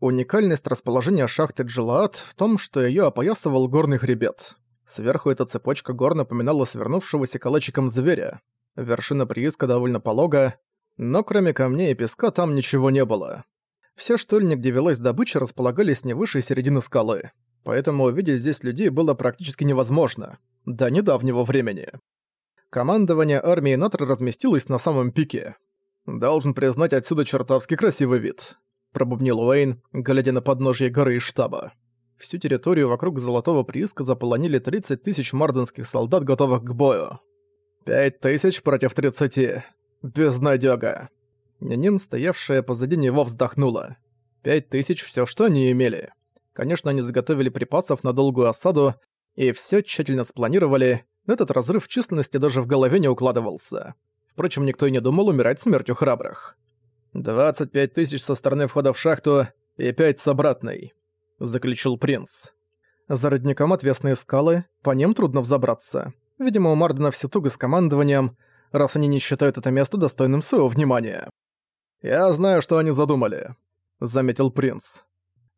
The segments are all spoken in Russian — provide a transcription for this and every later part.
Уникальность расположения шахты Джилаат в том, что её опоясывал горный хребет. Сверху эта цепочка гор напоминала свернувшегося калачиком зверя. Вершина прииска довольно полога, но кроме камней и песка там ничего не было. Все штольни, где велась добыча, располагались не выше середины скалы, поэтому увидеть здесь людей было практически невозможно. До недавнего времени. Командование армии Натра разместилось на самом пике. «Должен признать отсюда чертовски красивый вид», — пробубнил Уэйн, глядя на подножье горы из штаба. Всю территорию вокруг Золотого прииска заполонили 30 тысяч марденских солдат, готовых к бою. «Пять тысяч против тридцати. Безнадёга». Няним, стоявшая позади него, вздохнула. «Пять тысяч — всё, что они имели. Конечно, они заготовили припасов на долгую осаду и всё тщательно спланировали, этот разрыв численности даже в голове не укладывался. Впрочем, никто и не думал умирать смертью храбрых. 25 тысяч со стороны входа в шахту и 5 с обратной», — заключил принц. За родником отвесные скалы, по ним трудно взобраться. Видимо, у Мардена все туго с командованием, раз они не считают это место достойным своего внимания. «Я знаю, что они задумали», — заметил принц.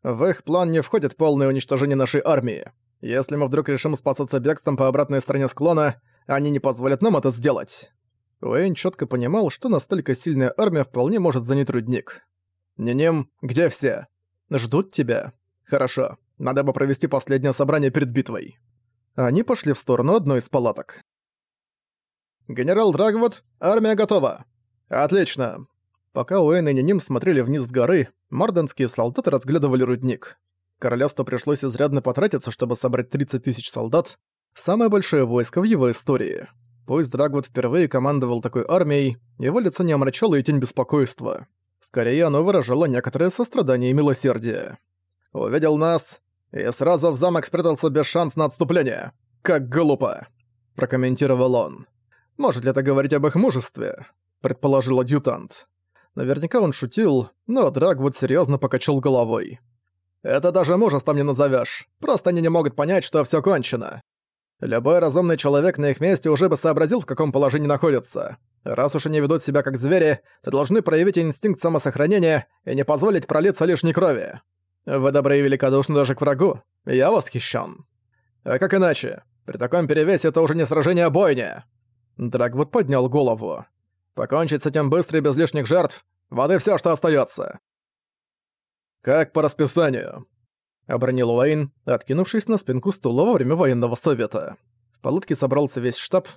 «В их план не входит полное уничтожение нашей армии. Если мы вдруг решим спасаться бегством по обратной стороне склона, они не позволят нам это сделать». Уэйн четко понимал, что настолько сильная армия вполне может занять рудник. «Ненем, где все?» «Ждут тебя». «Хорошо. Надо бы провести последнее собрание перед битвой». Они пошли в сторону одной из палаток. «Генерал Драгвуд, армия готова!» «Отлично!» Пока Уэйн и Неним смотрели вниз с горы, марденские солдаты разглядывали рудник. Королевству пришлось изрядно потратиться, чтобы собрать 30 тысяч солдат, самое большое войско в его истории. Пусть Драгвуд впервые командовал такой армией, его лицо не омрачало и тень беспокойства. Скорее, оно выражало некоторое сострадание и милосердие. «Увидел нас и сразу в замок спрятался без шанс на отступление. Как глупо!» – прокомментировал он. «Может ли это говорить об их мужестве?» – предположил адъютант. Наверняка он шутил, но Драгвуд серьезно покачал головой. Это даже мужеством не назовешь. Просто они не могут понять, что все кончено. Любой разумный человек на их месте уже бы сообразил, в каком положении находится. Раз уж они ведут себя как звери, то должны проявить инстинкт самосохранения и не позволить пролиться лишней крови. Вы добры и великодушны даже к врагу. Я восхищен. А как иначе? При таком перевесе это уже не сражение, а бойня. Драгвуд поднял голову. Покончить с этим быстро и без лишних жертв. Воды все, что остается. «Как по расписанию?» — обронил Уэйн, откинувшись на спинку стула во время военного совета. В палатке собрался весь штаб,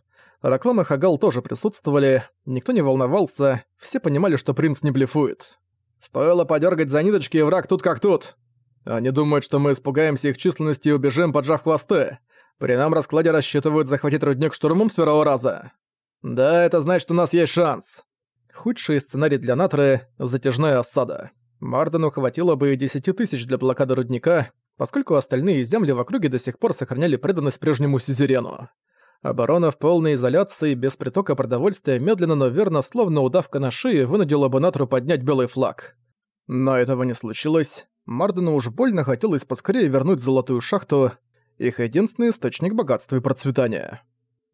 Раклам и Хагал тоже присутствовали, никто не волновался, все понимали, что принц не блефует. «Стоило подергать за ниточки, и враг тут как тут!» Они думают, что мы испугаемся их численности и убежим, поджав хвосты. При нам раскладе рассчитывают захватить рудник штурмом с первого раза. Да, это значит, у нас есть шанс. Худший сценарий для Натры — затяжная осада. Мардену хватило бы и 10 тысяч для блокады рудника, поскольку остальные земли в округе до сих пор сохраняли преданность прежнему сюзерену. Оборона в полной изоляции, без притока продовольствия, медленно, но верно, словно удавка на шее, вынудила бы Натру поднять белый флаг. Но этого не случилось. Мардену уж больно хотелось поскорее вернуть золотую шахту, их единственный источник богатства и процветания.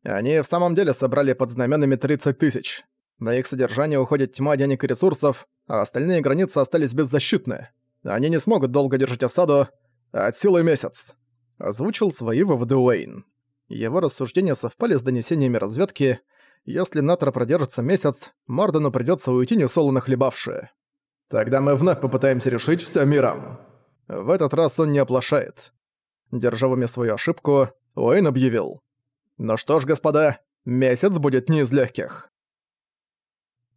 Они в самом деле собрали под знаменами 30 тысяч. На их содержание уходит тьма денег и ресурсов, а остальные границы остались беззащитны. Они не смогут долго держать осаду, от силы месяц. Озвучил свои выводы Уэйн. Его рассуждения совпали с донесениями разведки. Если Натра продержится месяц, Мардену придётся уйти несолоно хлебавшие. Тогда мы вновь попытаемся решить всё миром. В этот раз он не оплошает. Держа свою ошибку, Уэйн объявил. «Ну что ж, господа, месяц будет не из легких».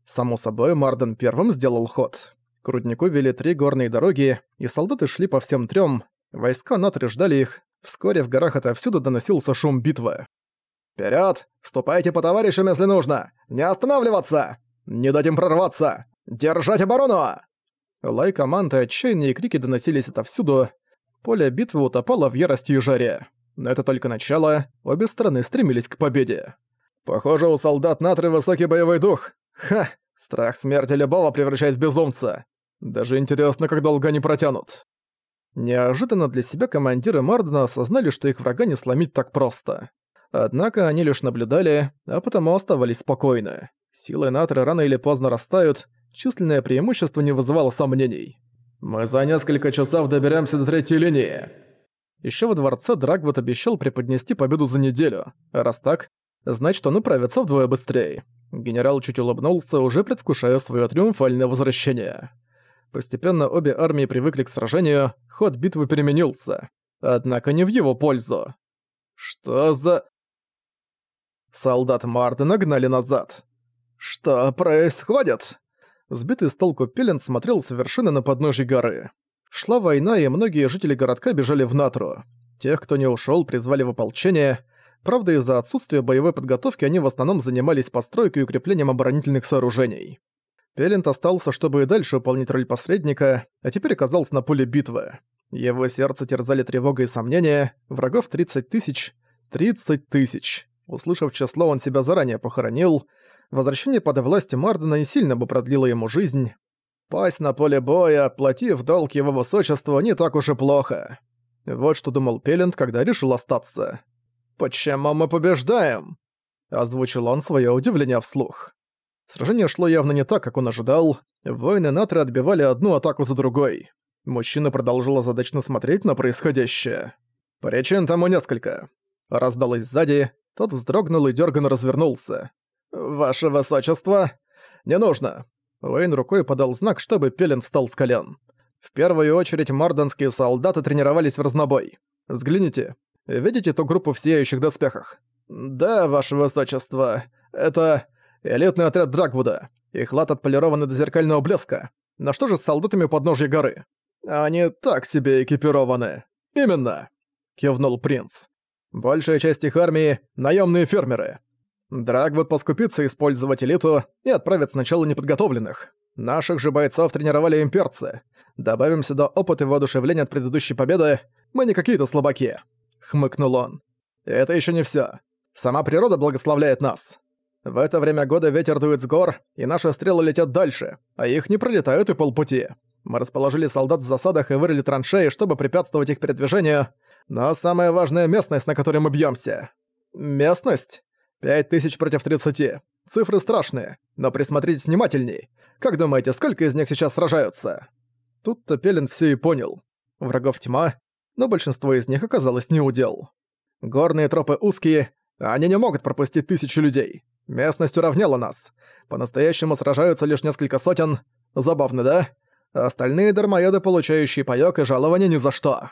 Само собой, Марден первым сделал ход. К руднику вели три горные дороги, и солдаты шли по всем трём, войска Натри ждали их, вскоре в горах отовсюду доносился шум битвы. «Вперёд! Ступайте по товарищам, если нужно! Не останавливаться! Не дать им прорваться! Держать оборону!» Лай команд и отчаянные крики доносились отовсюду. Поле битвы утопало в ярости и жаре. Но это только начало, обе стороны стремились к победе. «Похоже, у солдат Натры высокий боевой дух. Ха! Страх смерти любого превращает в безумца. Даже интересно, как долго они протянут. Неожиданно для себя командиры Мардена осознали, что их врага не сломить так просто. Однако они лишь наблюдали, а потому оставались спокойны. Силы Натры рано или поздно растают, численное преимущество не вызывало сомнений. Мы за несколько часов доберемся до третьей линии. Еще во дворце Драгвуд обещал преподнести победу за неделю. Раз так, значит он управится вдвое быстрее. Генерал чуть улыбнулся, уже предвкушая свое триумфальное возвращение. Постепенно обе армии привыкли к сражению, ход битвы переменился. Однако не в его пользу. Что за... Солдат Мардена гнали назад. «Что происходит?» Сбитый с толку Пелен смотрел с вершины на подножье горы. Шла война, и многие жители городка бежали в Натру. Тех, кто не ушел, призвали в ополчение. Правда, из-за отсутствия боевой подготовки они в основном занимались постройкой и укреплением оборонительных сооружений. Пелент остался, чтобы и дальше выполнить роль посредника, а теперь оказался на поле битвы. Его сердце терзали тревога и сомнения, врагов 30 тысяч. 30 тысяч. Услышав число, он себя заранее похоронил. Возвращение под власть Мардена не сильно бы продлило ему жизнь. Пасть на поле боя, платив долг его высочеству, не так уж и плохо. Вот что думал Пелент, когда решил остаться. «Почему мы побеждаем?» Озвучил он свое удивление вслух. Сражение шло явно не так, как он ожидал. Воины Натры отбивали одну атаку за другой. Мужчина продолжил задачно смотреть на происходящее. «Причин тому несколько». Раздалось сзади, тот вздрогнул и дёрганно развернулся. «Ваше высочество!» «Не нужно!» Уэйн рукой подал знак, чтобы Пелен встал с колен. В первую очередь морденские солдаты тренировались в разнобой. Взгляните. Видите ту группу в сияющих доспехах? Да, ваше высочество. Это элитный отряд Драгвуда. Их лад отполированы до зеркального блеска. На что же с солдатами подножья горы? Они так себе экипированы. Именно. Кивнул принц. Большая часть их армии — наемные фермеры. Драгвуд поскупится использовать элиту и отправит сначала неподготовленных. Наших же бойцов тренировали имперцы. Добавим сюда опыт и воодушевление от предыдущей победы, мы не какие-то слабаки. Хмыкнул он. Это еще не все. Сама природа благословляет нас. В это время года ветер дует с гор, и наши стрелы летят дальше, а их не пролетают и полпути. Мы расположили солдат в засадах и вырыли траншеи, чтобы препятствовать их передвижению, но самая важная местность, на которой мы бьемся. Местность? Пять тысяч против тридцати. Цифры страшные, но присмотритесь внимательней. Как думаете, сколько из них сейчас сражаются? Тут-то Пелен все и понял. Врагов тьма, но большинство из них оказалось неудел. Горные тропы узкие, они не могут пропустить тысячи людей. Местность уравняла нас. По-настоящему сражаются лишь несколько сотен. Забавно, да? остальные дармоеды, получающие паёк и жалования ни за что.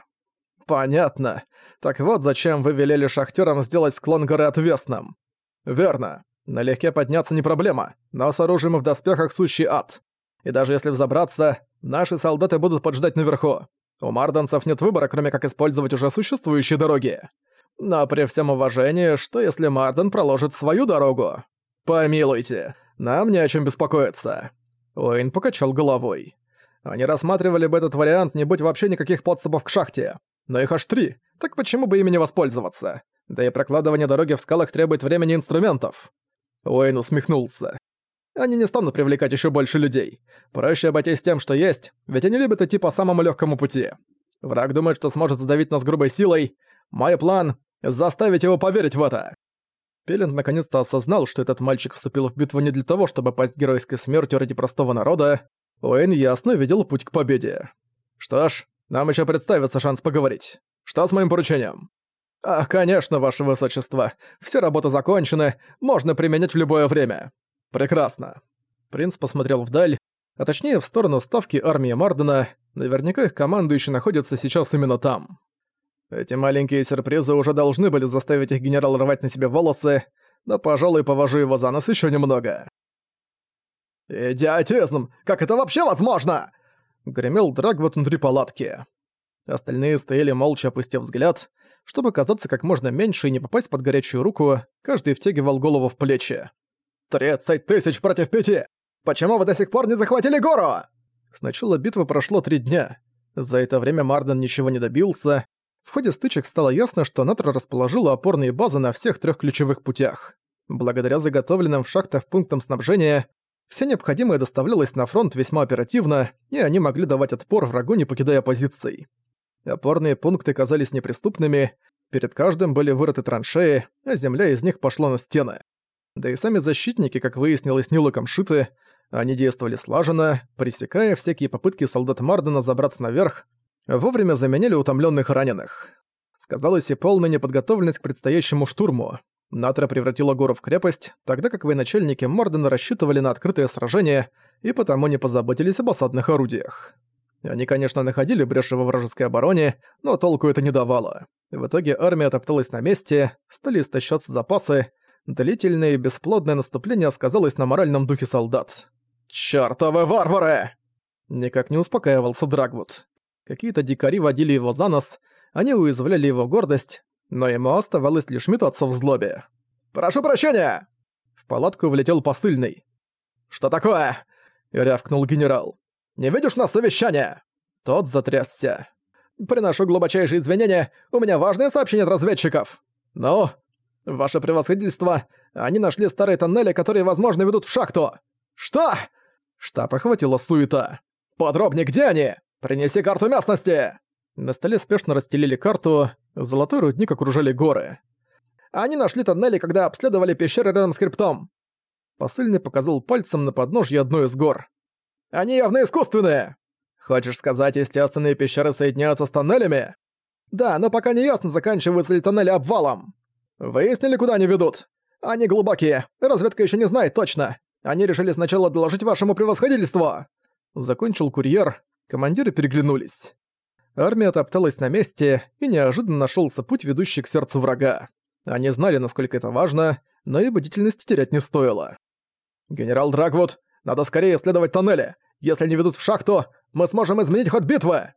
Понятно. Так вот зачем вы велели шахтерам сделать склон горы отвесным. «Верно. Налегке подняться не проблема, но с оружием и в доспехах сущий ад. И даже если взобраться, наши солдаты будут поджидать наверху. У марданцев нет выбора, кроме как использовать уже существующие дороги. Но при всем уважении, что если Марден проложит свою дорогу? Помилуйте, нам не о чем беспокоиться». Уэйн покачал головой. Они рассматривали бы этот вариант, не будь вообще никаких подступов к шахте. Но их аж три, так почему бы ими не воспользоваться? Да и прокладывание дороги в скалах требует времени инструментов. Уэйн усмехнулся. Они не станут привлекать еще больше людей. Проще обойтись тем, что есть, ведь они любят идти по самому легкому пути. Враг думает, что сможет задавить нас грубой силой. Мой план — заставить его поверить в это. Пелент наконец-то осознал, что этот мальчик вступил в битву не для того, чтобы пасть геройской смертью ради простого народа. Уэйн ясно видел путь к победе. Что ж, нам еще представится шанс поговорить. Что с моим поручением? «Ах, конечно, ваше высочество. Все работы закончены, можно применять в любое время». «Прекрасно». Принц посмотрел вдаль, а точнее в сторону ставки армии Мардена. Наверняка их командующий находится сейчас именно там. Эти маленькие сюрпризы уже должны были заставить их генерал рвать на себе волосы, но, пожалуй, повожу его за нос еще немного. «Идиотизм! Как это вообще возможно?» Гремел Драгвот внутри палатки. Остальные стояли молча, опустив взгляд, чтобы казаться как можно меньше и не попасть под горячую руку, каждый втягивал голову в плечи. «Тридцать тысяч против пяти! Почему вы до сих пор не захватили гору?» С начала битвы прошло три дня. За это время Марден ничего не добился. В ходе стычек стало ясно, что Натра расположила опорные базы на всех трех ключевых путях. Благодаря заготовленным в шахтах пунктам снабжения, все необходимое доставлялось на фронт весьма оперативно, и они могли давать отпор врагу, не покидая позиций. Опорные пункты казались неприступными, перед каждым были вырыты траншеи, а земля из них пошла на стены. Да и сами защитники, как выяснилось, не луком шиты, Они действовали слаженно, пресекая всякие попытки солдат Мардена забраться наверх, вовремя заменяли утомленных раненых. Сказалась и полная неподготовленность к предстоящему штурму. Натра превратила гору в крепость, тогда как военачальники Мордена рассчитывали на открытое сражение и потому не позаботились об осадных орудиях. Они, конечно, находили бреши во вражеской обороне, но толку это не давало. В итоге армия топталась на месте, стали истощаться запасы, длительное и бесплодное наступление сказалось на моральном духе солдат. «Чёртовы варвары!» Никак не успокаивался Драгвуд. Какие-то дикари водили его за нос, они уязвляли его гордость, но ему оставалось лишь метаться в злобе. «Прошу прощения!» В палатку влетел посыльный. «Что такое?» — рявкнул генерал. Не видишь нас совещание?» Тот затрясся. «Приношу глубочайшие извинения, у меня важное сообщение от разведчиков!» «Ну?» «Ваше превосходительство, они нашли старые тоннели, которые, возможно, ведут в шахту!» «Что?» Штаб охватила суета. «Подробнее, где они? Принеси карту местности!» На столе спешно расстелили карту, золотой рудник окружали горы. Они нашли тоннели, когда обследовали пещеры рядом с криптом. Посыльный показал пальцем на подножье одной из гор. Они явно искусственные. Хочешь сказать, естественные пещеры соединяются с тоннелями? Да, но пока не ясно, заканчиваются ли тоннели обвалом. Выяснили, куда они ведут? Они глубокие. Разведка еще не знает точно. Они решили сначала доложить вашему превосходительству. Закончил курьер. Командиры переглянулись. Армия топталась на месте, и неожиданно нашелся путь, ведущий к сердцу врага. Они знали, насколько это важно, но и бдительности терять не стоило. «Генерал Драгвуд, надо скорее исследовать тоннели. Если они ведут в шахту, мы сможем изменить ход битвы.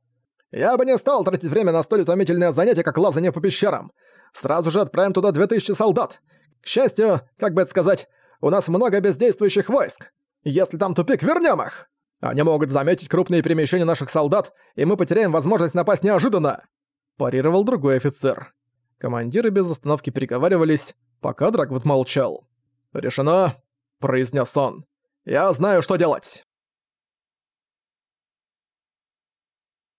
Я бы не стал тратить время на столь утомительное занятие, как лазание по пещерам. Сразу же отправим туда 2000 солдат. К счастью, как бы это сказать, у нас много бездействующих войск. Если там тупик, вернем их. Они могут заметить крупные перемещения наших солдат, и мы потеряем возможность напасть неожиданно. Парировал другой офицер. Командиры без остановки переговаривались, пока Драгвуд молчал. «Решено», — произнес он. Я знаю, что делать!»